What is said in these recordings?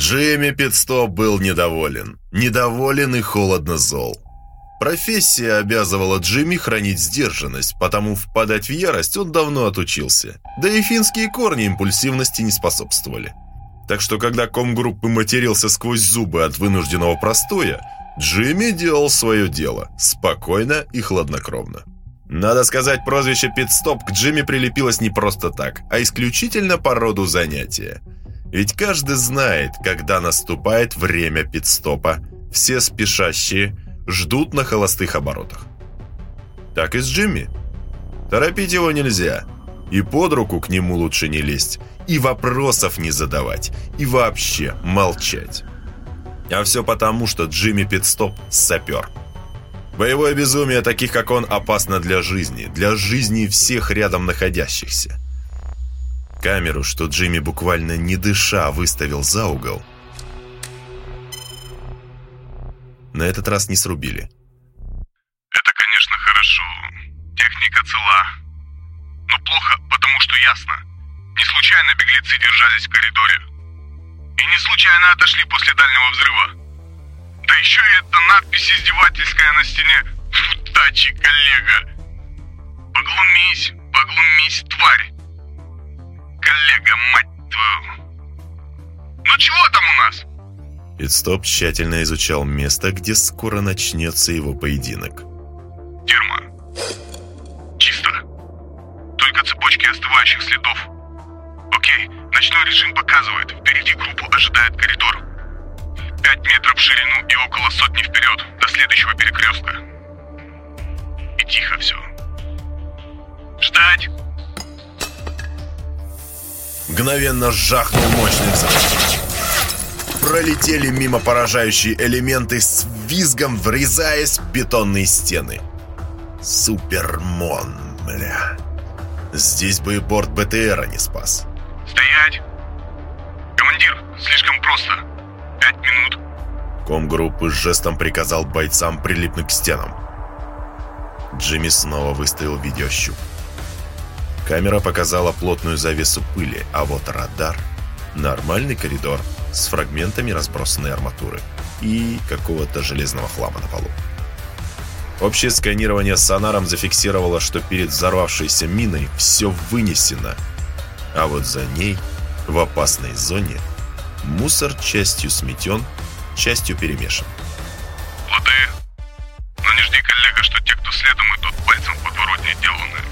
Джимми Питстоп был недоволен. Недоволен и холодно зол. Профессия обязывала Джимми хранить сдержанность, потому впадать в ярость он давно отучился. Да и финские корни импульсивности не способствовали. Так что когда комгруппы матерился сквозь зубы от вынужденного простоя, Джимми делал свое дело, спокойно и хладнокровно. Надо сказать, прозвище «Питстоп» к Джимми прилепилось не просто так, а исключительно по роду занятия. Ведь каждый знает, когда наступает время питстопа. Все спешащие ждут на холостых оборотах. Так и с Джимми. Торопить его нельзя. И под руку к нему лучше не лезть. И вопросов не задавать. И вообще молчать. А все потому, что Джимми Питстоп – сапер. Боевое безумие таких, как он, опасно для жизни, для жизни всех рядом находящихся. Камеру, что Джимми буквально не дыша выставил за угол, на этот раз не срубили. Это, конечно, хорошо. Техника цела. Но плохо, потому что ясно. Не случайно беглецы держались в коридоре. И не случайно отошли после дальнего взрыва. Да еще и эта надпись издевательская на стене. Удачи, коллега. Поглумись, поглумись, тварь. Коллега, мать твою. Ну чего там у нас? Питстоп тщательно изучал место, где скоро начнется его поединок. Тюрьма. Чисто. Только цепочки остывающих следов. Окей, ночной режим показывает. Впереди группу ожидает коридор. Пять метров в ширину и около сотни вперед, до следующего перекрестка. И тихо все. Ждать! Мгновенно жахнул мощный взрыв. Пролетели мимо поражающие элементы с визгом, врезаясь в бетонные стены. Супермон, бля. Здесь бы и борт БТРа не спас. Стоять! Командир, слишком просто. Пять минут. Комгруппы с жестом приказал бойцам прилипнуть к стенам. Джимми снова выставил видеощуп. Камера показала плотную завесу пыли, а вот радар – нормальный коридор с фрагментами разбросанной арматуры и какого-то железного хлама на полу. Общее сканирование с сонаром зафиксировало, что перед взорвавшейся миной все вынесено, а вот за ней, в опасной зоне, мусор частью сметен, частью перемешан. Лады. Но не жди, коллега, что те, кто следом идут, пальцем в подворотне деланы.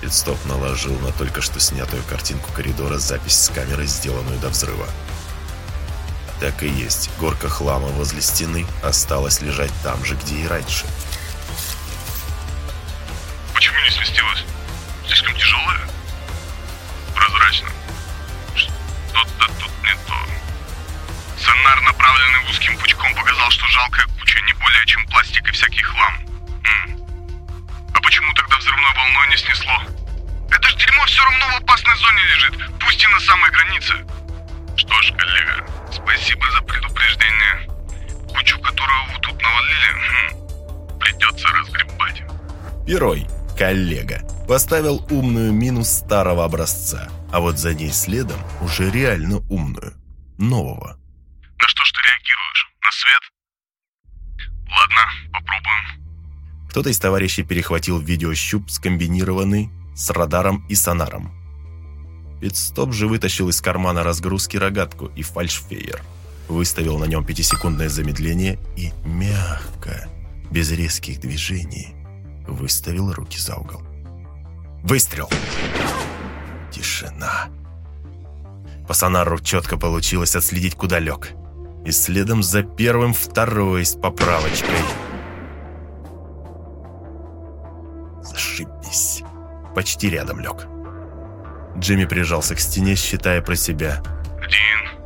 Пидстоп наложил на только что снятую картинку коридора запись с камеры, сделанную до взрыва. Так и есть, горка хлама возле стены осталась лежать там же, где и раньше. Почему не сместилась? Слишком тяжелая? Прозрачно. Что-то тут не то. Сонар, направленный узким пучком, показал, что жалкая зоне лежит, пусть и на самой границе. Что ж, коллега, спасибо за предупреждение. Кучу, которую вы тут навалили, хм, придется разгребать. Герой, коллега, поставил умную мину старого образца, а вот за ней следом уже реально умную, нового. На что ж ты реагируешь? На свет? Ладно, попробуем. Кто-то из товарищей перехватил видеощуп, скомбинированный с радаром и сонаром. Пидстоп же вытащил из кармана разгрузки рогатку и фальшфейер. Выставил на нем пятисекундное замедление и мягко, без резких движений, выставил руки за угол. Выстрел! Тишина. По сонару четко получилось отследить, куда лег. И следом за первым второй с поправочкой. Зашибись. Почти рядом лег. Джимми прижался к стене, считая про себя. Один,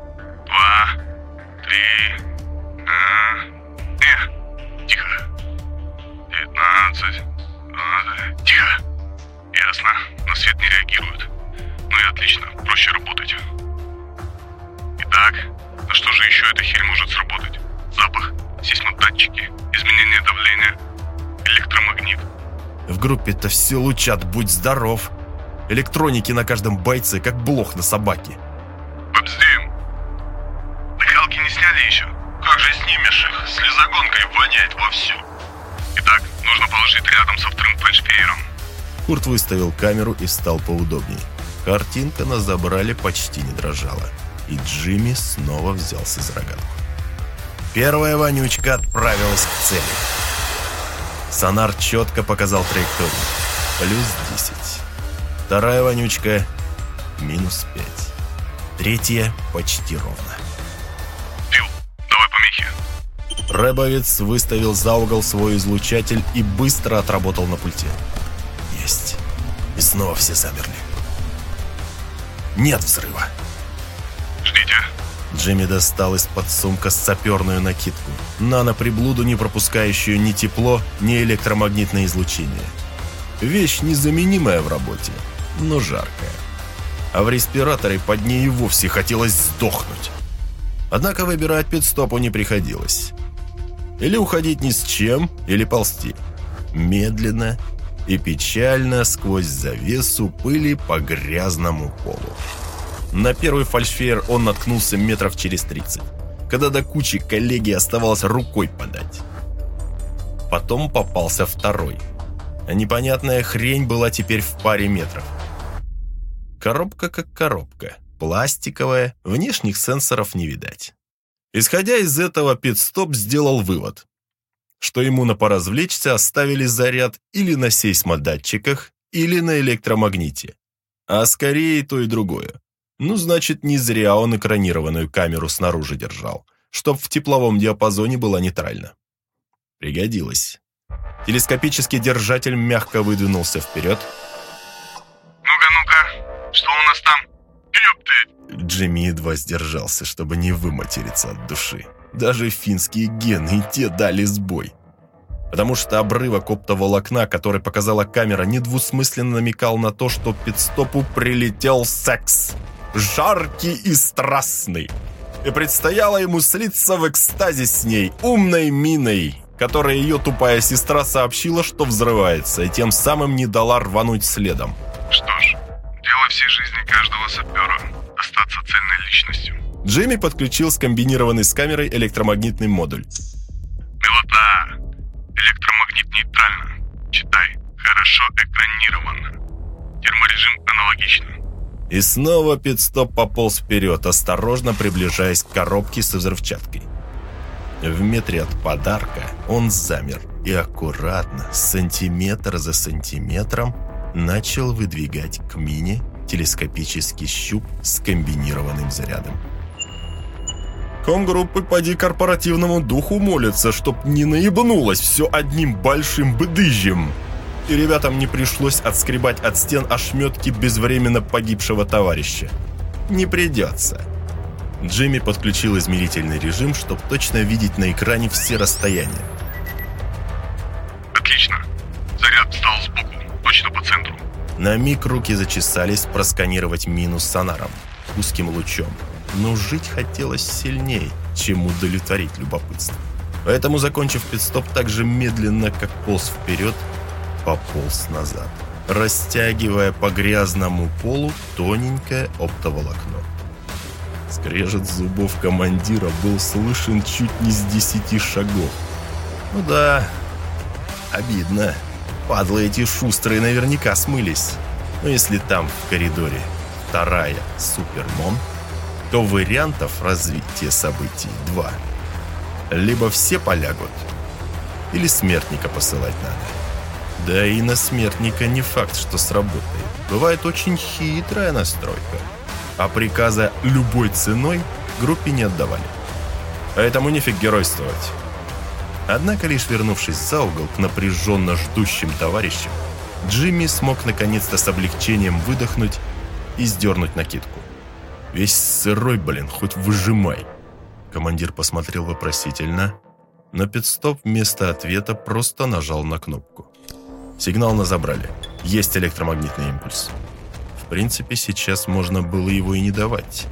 два, три. А, э, тихо. Девятнадцать, двадцать. Тихо. Ясно. На свет не реагирует. Ну и отлично. Проще работать. Итак, на что же еще эта херь может сработать? Запах, сейсмодатчики, изменение давления, электромагнит. В группе-то все лучат, будь здоров. Электроники на каждом бойце, как блох на собаке. Бобздим. Да не сняли еще? Как же снимешь их? Слезогонкой воняет вовсю. Итак, нужно положить рядом со вторым фальшфейером. Курт выставил камеру и встал поудобнее. Картинка на забрали почти не дрожала. И Джимми снова взялся за рогатку. Первая вонючка отправилась к цели. Сонар четко показал траекторию. Плюс 10. Вторая вонючка – минус 5. Третья – почти ровно. Фил, давай помехи. Рэбовец выставил за угол свой излучатель и быстро отработал на пульте. Есть. И снова все замерли. Нет взрыва. Ждите. Джимми достал из-под сумка саперную накидку. Нано-приблуду, не пропускающую ни тепло, ни электромагнитное излучение. Вещь незаменимая в работе, но жаркая. А в респираторе под ней и вовсе хотелось сдохнуть. Однако выбирать пидстопу не приходилось. Или уходить ни с чем, или ползти. Медленно и печально сквозь завесу пыли по грязному полу. На первый фальшфейер он наткнулся метров через 30, когда до кучи коллеги оставалось рукой подать. Потом попался второй. Непонятная хрень была теперь в паре метров. Коробка как коробка, пластиковая, внешних сенсоров не видать. Исходя из этого, Пидстоп сделал вывод, что ему на поразвлечься оставили заряд или на сейсмодатчиках, или на электромагните. А скорее то и другое. Ну, значит, не зря он экранированную камеру снаружи держал, чтоб в тепловом диапазоне была нейтральна. Пригодилось. Телескопический держатель мягко выдвинулся вперед. Ну-ка, ну-ка, что у нас там? Ёпты! Джимми едва сдержался, чтобы не выматериться от души. Даже финские гены и те дали сбой. Потому что обрывок оптоволокна, который показала камера, недвусмысленно намекал на то, что пидстопу прилетел секс. Жаркий и страстный. И предстояло ему слиться в экстазе с ней, умной миной, которая ее тупая сестра сообщила, что взрывается, и тем самым не дала рвануть следом. Что ж, всей жизни каждого сапера – остаться цельной личностью. Джимми подключил скомбинированный с камерой электромагнитный модуль. Милота. Электромагнит нейтрально. Читай. Хорошо экранировано. Терморежим аналогично. И снова пидстоп пополз вперед, осторожно приближаясь к коробке со взрывчаткой. В метре от подарка он замер и аккуратно, сантиметр за сантиметром, начал выдвигать к мине телескопический щуп с комбинированным зарядом. Комгруппы поди корпоративному духу молятся, чтоб не наебнулось все одним большим бдыжем. И ребятам не пришлось отскребать от стен ошметки безвременно погибшего товарища. Не придется. Джимми подключил измерительный режим, чтобы точно видеть на экране все расстояния. Отлично. Заряд встал сбоку, точно по центру. На миг руки зачесались просканировать минус сонаром, узким лучом. Но жить хотелось сильней, чем удовлетворить любопытство. Поэтому, закончив пидстоп так же медленно, как полз вперед, пополз назад, растягивая по грязному полу тоненькое оптоволокно. Скрежет зубов командира был слышен чуть не с десяти шагов. Ну да, обидно. Падлы эти шустрые наверняка смылись. Но если там в коридоре вторая супермон, то вариантов развития событий два. Либо все полягут, или смертника посылать надо. Да и на смертника не факт, что сработает. Бывает очень хитрая настройка. А приказа любой ценой группе не отдавали. Поэтому нефиг геройствовать. Однако, лишь вернувшись за угол к напряженно ждущим товарищам, Джимми смог наконец-то с облегчением выдохнуть и сдернуть накидку. Весь сырой, блин, хоть выжимай. Командир посмотрел вопросительно. На пидстоп вместо ответа просто нажал на кнопку. Сигнал на забрали. Есть электромагнитный импульс. В принципе, сейчас можно было его и не давать.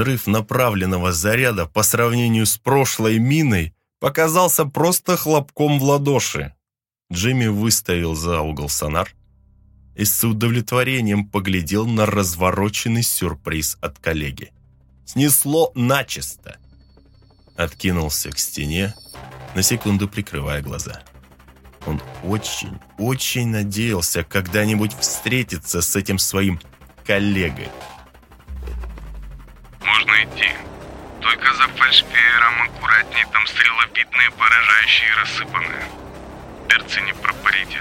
Взрыв направленного заряда по сравнению с прошлой миной показался просто хлопком в ладоши. Джимми выставил за угол сонар и с удовлетворением поглядел на развороченный сюрприз от коллеги. Снесло начисто. Откинулся к стене, на секунду прикрывая глаза. Он очень, очень надеялся когда-нибудь встретиться с этим своим коллегой. За фальшфеером аккуратней, там стрелопитные поражающие рассыпаны. Перцы не пропарите.